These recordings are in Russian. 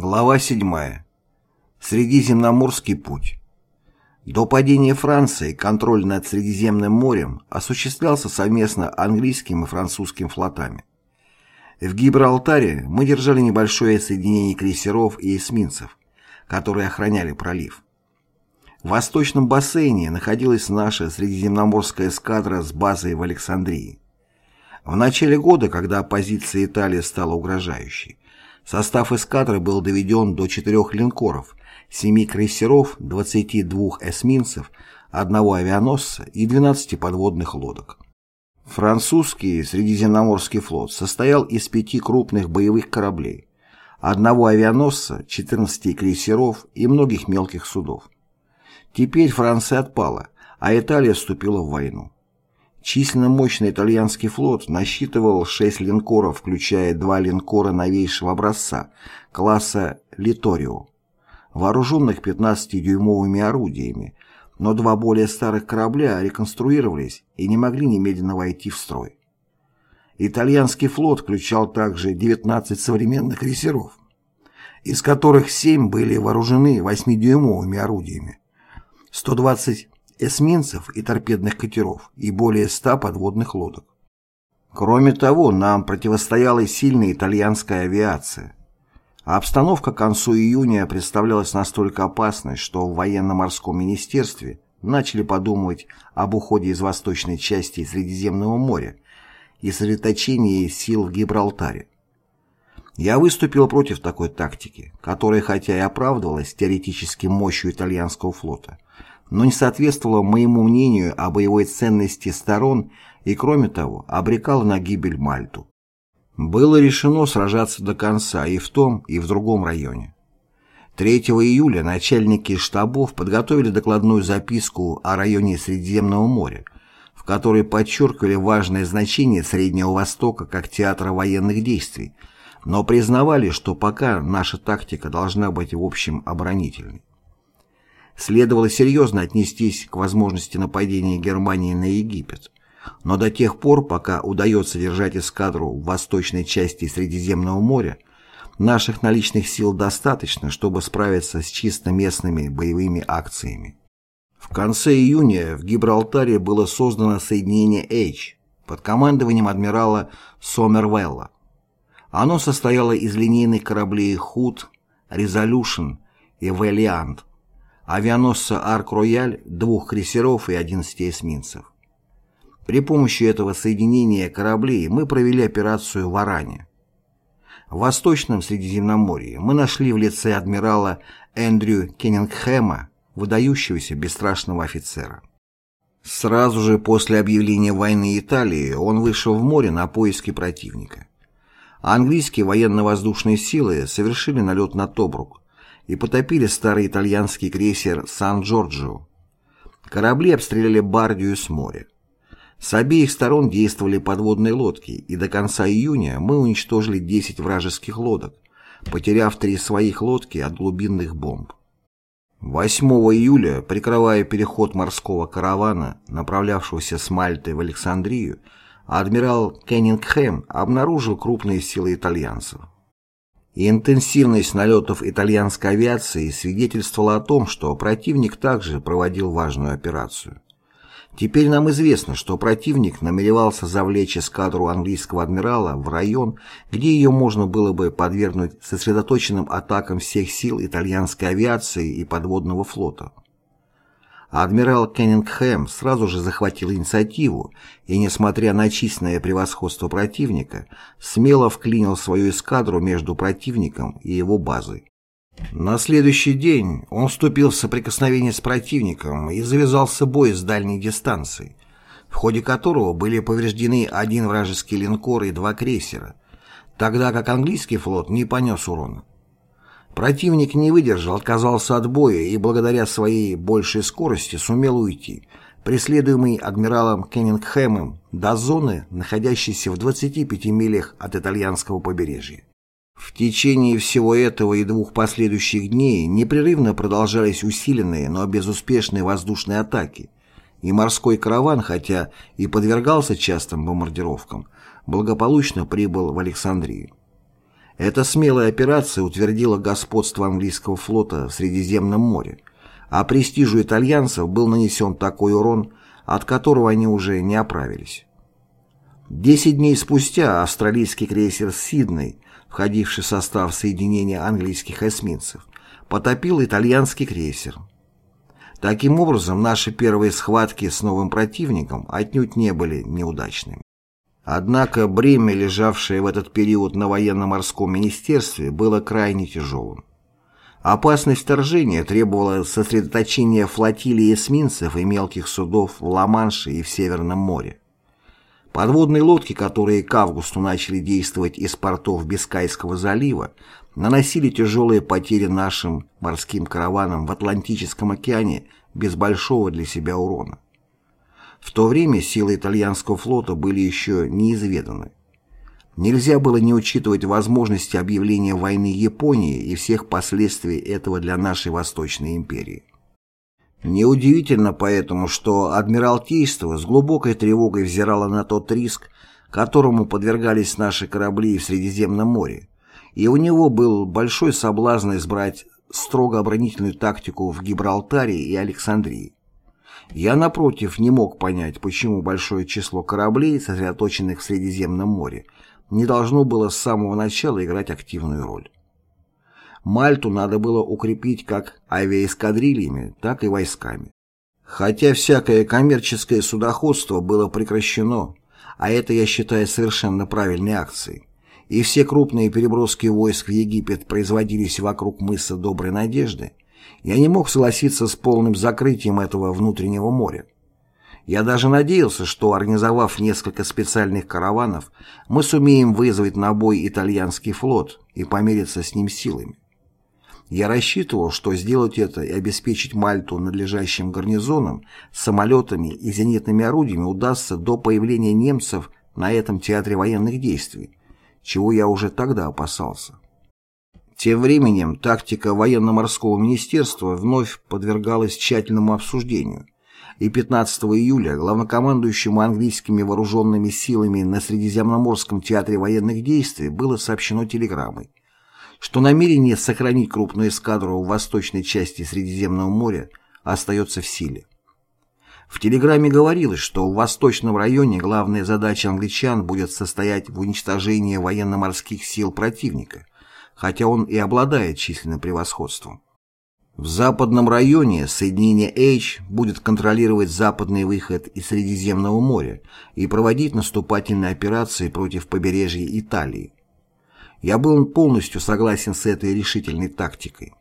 Глава 7. Средиземноморский путь. До падения Франции контроль над Средиземным морем осуществлялся совместно английским и французским флотами. В Гибралтаре мы держали небольшое соединение крейсеров и эсминцев, которые охраняли пролив. В восточном бассейне находилась наша Средиземноморская эскадра с базой в Александрии. В начале года, когда позиция Италии стала угрожающей, Состав эскадры был доведен до четырех линкоров, семи крейсеров, 22 эсминцев, одного авианосца и 12 подводных лодок. Французский Средиземноморский флот состоял из пяти крупных боевых кораблей, одного авианосца, 14 крейсеров и многих мелких судов. Теперь Франция отпала, а Италия вступила в войну. Численно мощный итальянский флот насчитывал шесть линкоров, включая два линкора новейшего образца, класса «Литорио», вооруженных 15-дюймовыми орудиями, но два более старых корабля реконструировались и не могли немедленно войти в строй. Итальянский флот включал также 19 современных крейсеров, из которых 7 были вооружены 8-дюймовыми орудиями, 120 эсминцев и торпедных катеров и более 100 подводных лодок. Кроме того, нам противостояла сильная итальянская авиация. А обстановка к концу июня представлялась настолько опасной, что в военно-морском министерстве начали подумывать об уходе из восточной части Средиземного моря и сосредоточении сил в Гибралтаре. Я выступил против такой тактики, которая хотя и оправдывалась теоретически мощью итальянского флота, но не соответствовала моему мнению о боевой ценности сторон и, кроме того, обрекала на гибель Мальту. Было решено сражаться до конца и в том, и в другом районе. 3 июля начальники штабов подготовили докладную записку о районе Средиземного моря, в которой подчеркивали важное значение Среднего Востока как театра военных действий, но признавали, что пока наша тактика должна быть в общем оборонительной следовало серьезно отнестись к возможности нападения Германии на Египет. Но до тех пор, пока удается держать эскадру в восточной части Средиземного моря, наших наличных сил достаточно, чтобы справиться с чисто местными боевыми акциями. В конце июня в Гибралтаре было создано соединение H под командованием адмирала Сомервелла. Оно состояло из линейных кораблей «Худ», «Резолюшн» и «Вэлиант», авианосца «Арк-Рояль», двух крейсеров и 11 эсминцев. При помощи этого соединения кораблей мы провели операцию в Аране. В Восточном Средиземноморье мы нашли в лице адмирала Эндрю Кеннингхэма выдающегося бесстрашного офицера. Сразу же после объявления войны Италии он вышел в море на поиски противника. Английские военно-воздушные силы совершили налет на Тобрук, и потопили старый итальянский крейсер «Сан-Джорджио». Корабли обстреляли Бардию с моря. С обеих сторон действовали подводные лодки, и до конца июня мы уничтожили 10 вражеских лодок, потеряв три своих лодки от глубинных бомб. 8 июля, прикрывая переход морского каравана, направлявшегося с Мальты в Александрию, адмирал Кеннингхэм обнаружил крупные силы итальянцев и интенсивность налетов итальянской авиации свидетельствовала о том, что противник также проводил важную операцию. Теперь нам известно, что противник намеревался завлечь эскадру английского адмирала в район, где ее можно было бы подвергнуть сосредоточенным атакам всех сил итальянской авиации и подводного флота адмирал Кеннингхэм сразу же захватил инициативу и, несмотря на численное превосходство противника, смело вклинил свою эскадру между противником и его базой. На следующий день он вступил в соприкосновение с противником и завязался бой с дальней дистанции, в ходе которого были повреждены один вражеский линкор и два крейсера, тогда как английский флот не понес урона. Противник не выдержал, отказался от боя и благодаря своей большей скорости сумел уйти, преследуемый адмиралом Кеннингхэмом до зоны, находящейся в 25 милях от итальянского побережья. В течение всего этого и двух последующих дней непрерывно продолжались усиленные, но безуспешные воздушные атаки, и морской караван, хотя и подвергался частым бомбардировкам, благополучно прибыл в Александрию. Эта смелая операция утвердила господство английского флота в Средиземном море, а престижу итальянцев был нанесен такой урон, от которого они уже не оправились. Десять дней спустя австралийский крейсер «Сидней», входивший в состав соединения английских эсминцев, потопил итальянский крейсер. Таким образом, наши первые схватки с новым противником отнюдь не были неудачными. Однако бремя, лежавшее в этот период на военно-морском министерстве, было крайне тяжелым. Опасность вторжения требовала сосредоточения флотилии эсминцев и мелких судов в Ла-Манше и в Северном море. Подводные лодки, которые к августу начали действовать из портов Бискайского залива, наносили тяжелые потери нашим морским караванам в Атлантическом океане без большого для себя урона. В то время силы итальянского флота были еще неизведаны. Нельзя было не учитывать возможности объявления войны Японии и всех последствий этого для нашей Восточной империи. Неудивительно поэтому, что Адмиралтейство с глубокой тревогой взирало на тот риск, которому подвергались наши корабли в Средиземном море, и у него был большой соблазн избрать строго оборонительную тактику в Гибралтаре и Александрии. Я, напротив, не мог понять, почему большое число кораблей, сосредоточенных в Средиземном море, не должно было с самого начала играть активную роль. Мальту надо было укрепить как авиаэскадрильями, так и войсками. Хотя всякое коммерческое судоходство было прекращено, а это я считаю совершенно правильной акцией, и все крупные переброски войск в Египет производились вокруг мыса Доброй Надежды, я не мог согласиться с полным закрытием этого внутреннего моря. Я даже надеялся, что, организовав несколько специальных караванов, мы сумеем вызвать на бой итальянский флот и помериться с ним силами. Я рассчитывал, что сделать это и обеспечить Мальту надлежащим гарнизоном, самолетами и зенитными орудиями удастся до появления немцев на этом театре военных действий, чего я уже тогда опасался. Тем временем тактика военно-морского министерства вновь подвергалась тщательному обсуждению – и 15 июля главнокомандующему английскими вооруженными силами на Средиземноморском театре военных действий было сообщено телеграммой, что намерение сохранить крупную эскадру в восточной части Средиземного моря остается в силе. В телеграмме говорилось, что в восточном районе главная задача англичан будет состоять в уничтожении военно-морских сил противника, хотя он и обладает численным превосходством. В западном районе соединение H будет контролировать западный выход из Средиземного моря и проводить наступательные операции против побережья Италии. Я был полностью согласен с этой решительной тактикой.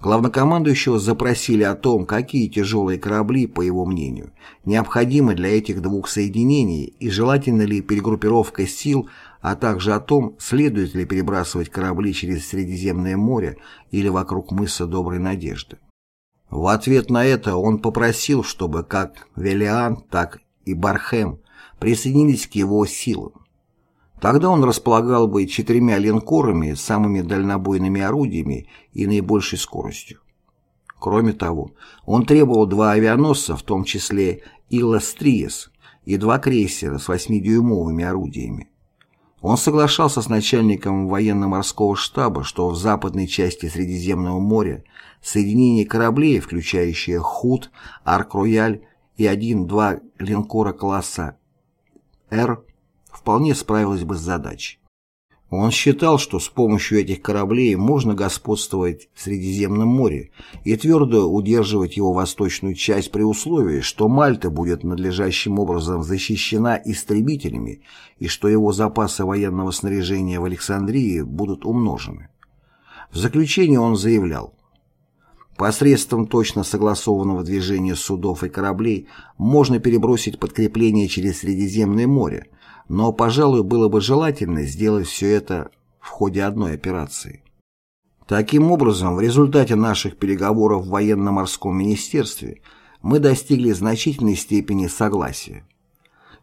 Главнокомандующего запросили о том, какие тяжелые корабли, по его мнению, необходимы для этих двух соединений и желательно ли перегруппировка сил а также о том, следует ли перебрасывать корабли через Средиземное море или вокруг мыса Доброй Надежды. В ответ на это он попросил, чтобы как Велиан, так и Бархем присоединились к его силам. Тогда он располагал бы четырьмя линкорами, самыми дальнобойными орудиями и наибольшей скоростью. Кроме того, он требовал два авианосца, в том числе Илас Триес, и два крейсера с 8-дюймовыми орудиями. Он соглашался с начальником военно-морского штаба, что в западной части Средиземного моря соединение кораблей, включающие Худ, Арк-Рояль и один-два линкора класса «Р», вполне справилось бы с задачей. Он считал, что с помощью этих кораблей можно господствовать в Средиземном море и твердо удерживать его восточную часть при условии, что Мальта будет надлежащим образом защищена истребителями и что его запасы военного снаряжения в Александрии будут умножены. В заключение он заявлял, Посредством точно согласованного движения судов и кораблей можно перебросить подкрепление через Средиземное море, но, пожалуй, было бы желательно сделать все это в ходе одной операции. Таким образом, в результате наших переговоров в военно-морском министерстве мы достигли значительной степени согласия.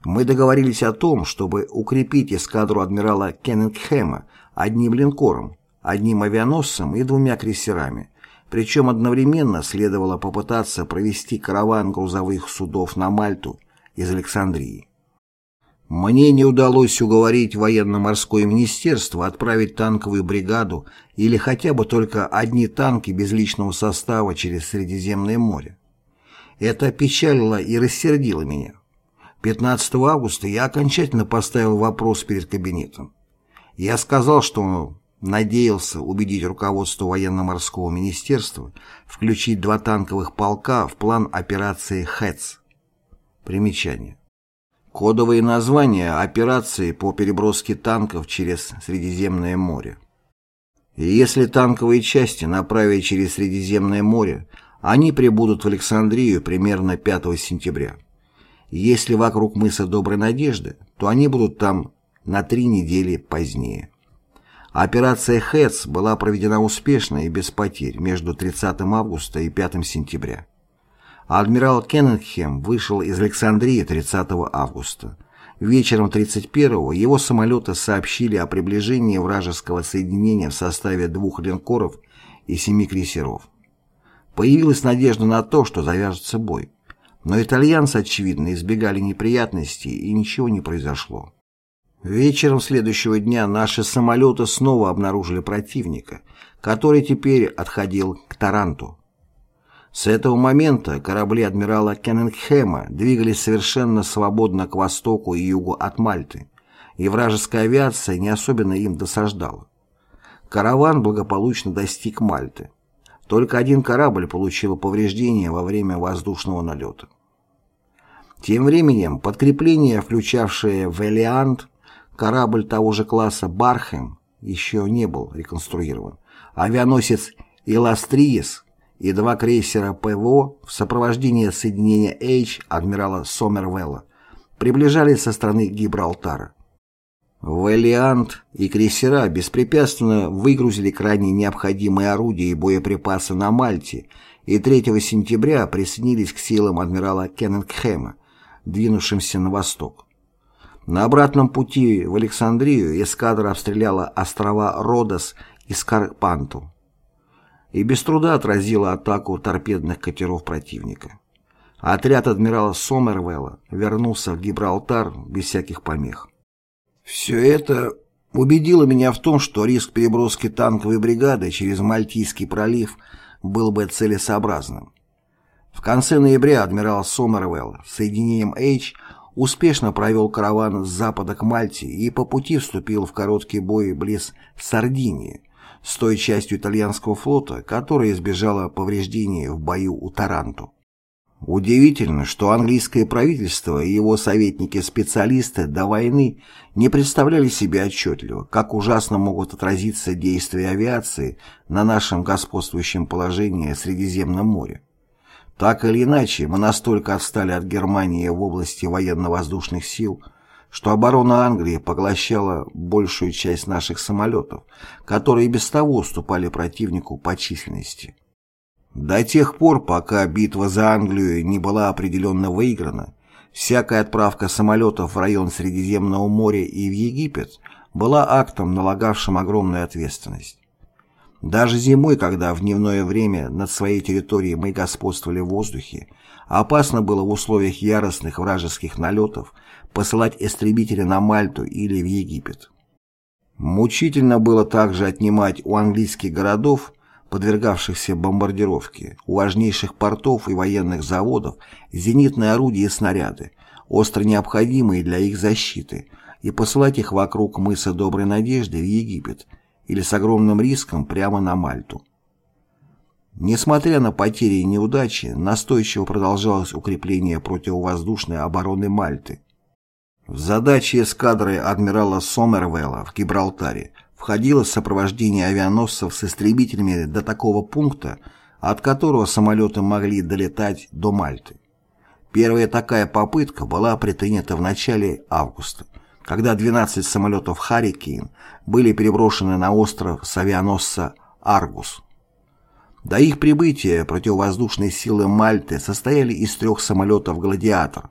Мы договорились о том, чтобы укрепить эскадру адмирала Кеннингхэма одним линкором, одним авианосцем и двумя крейсерами, причем одновременно следовало попытаться провести караван грузовых судов на Мальту из Александрии. Мне не удалось уговорить военно-морское министерство отправить танковую бригаду или хотя бы только одни танки без личного состава через Средиземное море. Это опечалило и рассердило меня. 15 августа я окончательно поставил вопрос перед кабинетом. Я сказал, что надеялся убедить руководство военно-морского министерства включить два танковых полка в план операции «ХЭЦ». Примечание. Кодовые названия операции по переброске танков через Средиземное море. И если танковые части направить через Средиземное море, они прибудут в Александрию примерно 5 сентября. Если вокруг мыса Доброй Надежды, то они будут там на три недели позднее. Операция «ХЭЦ» была проведена успешно и без потерь между 30 августа и 5 сентября. Адмирал Кеннингем вышел из Александрии 30 августа. Вечером 31-го его самолеты сообщили о приближении вражеского соединения в составе двух линкоров и семи крейсеров. Появилась надежда на то, что завяжется бой. Но итальянцы, очевидно, избегали неприятностей, и ничего не произошло. Вечером следующего дня наши самолеты снова обнаружили противника, который теперь отходил к Таранту. С этого момента корабли адмирала Кеннингхэма двигались совершенно свободно к востоку и югу от Мальты, и вражеская авиация не особенно им досаждала. Караван благополучно достиг Мальты. Только один корабль получил повреждения во время воздушного налета. Тем временем подкрепление, включавшее «Велиант», корабль того же класса «Бархем», еще не был реконструирован, авианосец «Иластриес» и два крейсера ПВО в сопровождении соединения H адмирала Сомервелла приближались со стороны Гибралтара. Вэллиант и крейсера беспрепятственно выгрузили крайне необходимые орудия и боеприпасы на Мальте и 3 сентября присоединились к силам адмирала Кеннингхэма, двинувшимся на восток. На обратном пути в Александрию эскадра обстреляла острова Родос и Скарпанту и без труда отразила атаку торпедных катеров противника. Отряд адмирала Сомервелла вернулся в Гибралтар без всяких помех. Все это убедило меня в том, что риск переброски танковой бригады через Мальтийский пролив был бы целесообразным. В конце ноября адмирал Сомервелл с соединением H успешно провел караван с запада к Мальте и по пути вступил в короткий бой близ Сардинии, с той частью итальянского флота, которая избежала повреждений в бою у Таранту. Удивительно, что английское правительство и его советники-специалисты до войны не представляли себе отчетливо, как ужасно могут отразиться действия авиации на нашем господствующем положении в Средиземном море. Так или иначе, мы настолько отстали от Германии в области военно-воздушных сил, что оборона Англии поглощала большую часть наших самолетов, которые без того уступали противнику по численности. До тех пор, пока битва за Англию не была определенно выиграна, всякая отправка самолетов в район Средиземного моря и в Египет была актом, налагавшим огромную ответственность. Даже зимой, когда в дневное время над своей территорией мы господствовали в воздухе, опасно было в условиях яростных вражеских налетов посылать истребители на Мальту или в Египет. Мучительно было также отнимать у английских городов, подвергавшихся бомбардировке, у важнейших портов и военных заводов, зенитные орудия и снаряды, остро необходимые для их защиты, и посылать их вокруг мыса Доброй Надежды в Египет или с огромным риском прямо на Мальту. Несмотря на потери и неудачи, настойчиво продолжалось укрепление противовоздушной обороны Мальты, в задачи эскадры адмирала Сомервелла в Гибралтаре входило сопровождение авианосцев с истребителями до такого пункта, от которого самолеты могли долетать до Мальты. Первая такая попытка была предпринята в начале августа, когда 12 самолетов «Харрикейн» были переброшены на остров с авианосца «Аргус». До их прибытия противовоздушные силы Мальты состояли из трех самолетов «Гладиатор»,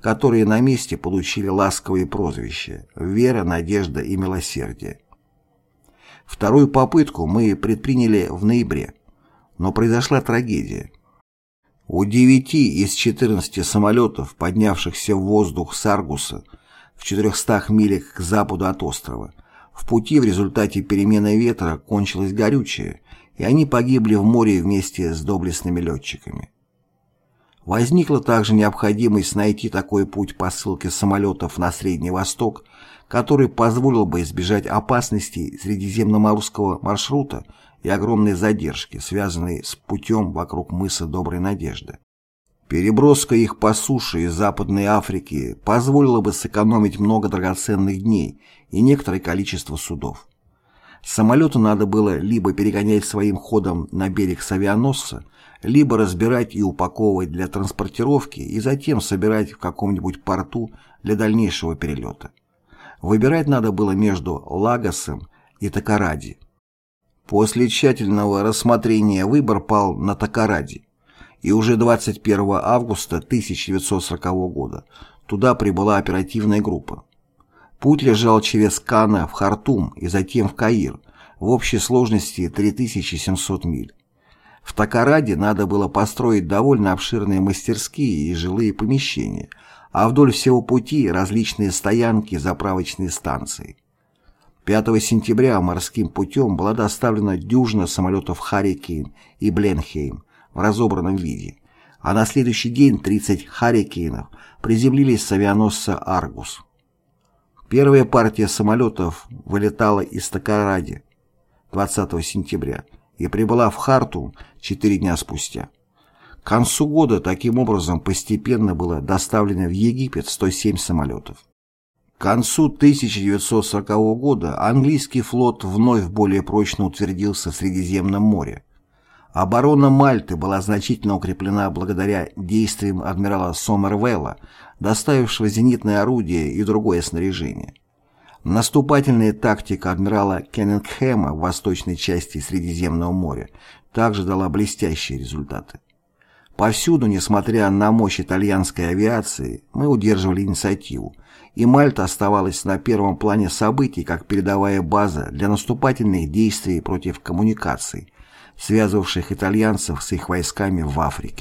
которые на месте получили ласковые прозвища «Вера, надежда и милосердие». Вторую попытку мы предприняли в ноябре, но произошла трагедия. У девяти из 14 самолетов, поднявшихся в воздух с Аргуса, в 400 милях к западу от острова. В пути в результате перемены ветра кончилось горючее, и они погибли в море вместе с доблестными летчиками. Возникла также необходимость найти такой путь посылки самолетов на Средний Восток, который позволил бы избежать опасностей средиземноморского маршрута и огромной задержки, связанной с путем вокруг мыса Доброй Надежды. Переброска их по суше из Западной Африки позволила бы сэкономить много драгоценных дней и некоторое количество судов. Самолету надо было либо перегонять своим ходом на берег с авианосца, либо разбирать и упаковывать для транспортировки и затем собирать в каком-нибудь порту для дальнейшего перелета. Выбирать надо было между Лагосом и Такаради. После тщательного рассмотрения выбор пал на Такаради, и уже 21 августа 1940 года туда прибыла оперативная группа. Путь лежал через Кана в Хартум и затем в Каир, в общей сложности 3700 миль. В Такараде надо было построить довольно обширные мастерские и жилые помещения – а вдоль всего пути различные стоянки и заправочные станции. 5 сентября морским путем была доставлена дюжина самолетов «Харрикейн» и «Бленхейм» в разобранном виде, а на следующий день 30 «Харрикейнов» приземлились с авианосца «Аргус». Первая партия самолетов вылетала из Токаради 20 сентября и прибыла в Харту 4 дня спустя. К концу года таким образом постепенно было доставлено в Египет 107 самолетов. К концу 1940 года английский флот вновь более прочно утвердился в Средиземном море. Оборона Мальты была значительно укреплена благодаря действиям адмирала Сомервелла, доставившего зенитные орудия и другое снаряжение. Наступательная тактика адмирала Кеннингхэма в восточной части Средиземного моря также дала блестящие результаты. Повсюду, несмотря на мощь итальянской авиации, мы удерживали инициативу, и Мальта оставалась на первом плане событий как передовая база для наступательных действий против коммуникаций, связывавших итальянцев с их войсками в Африке.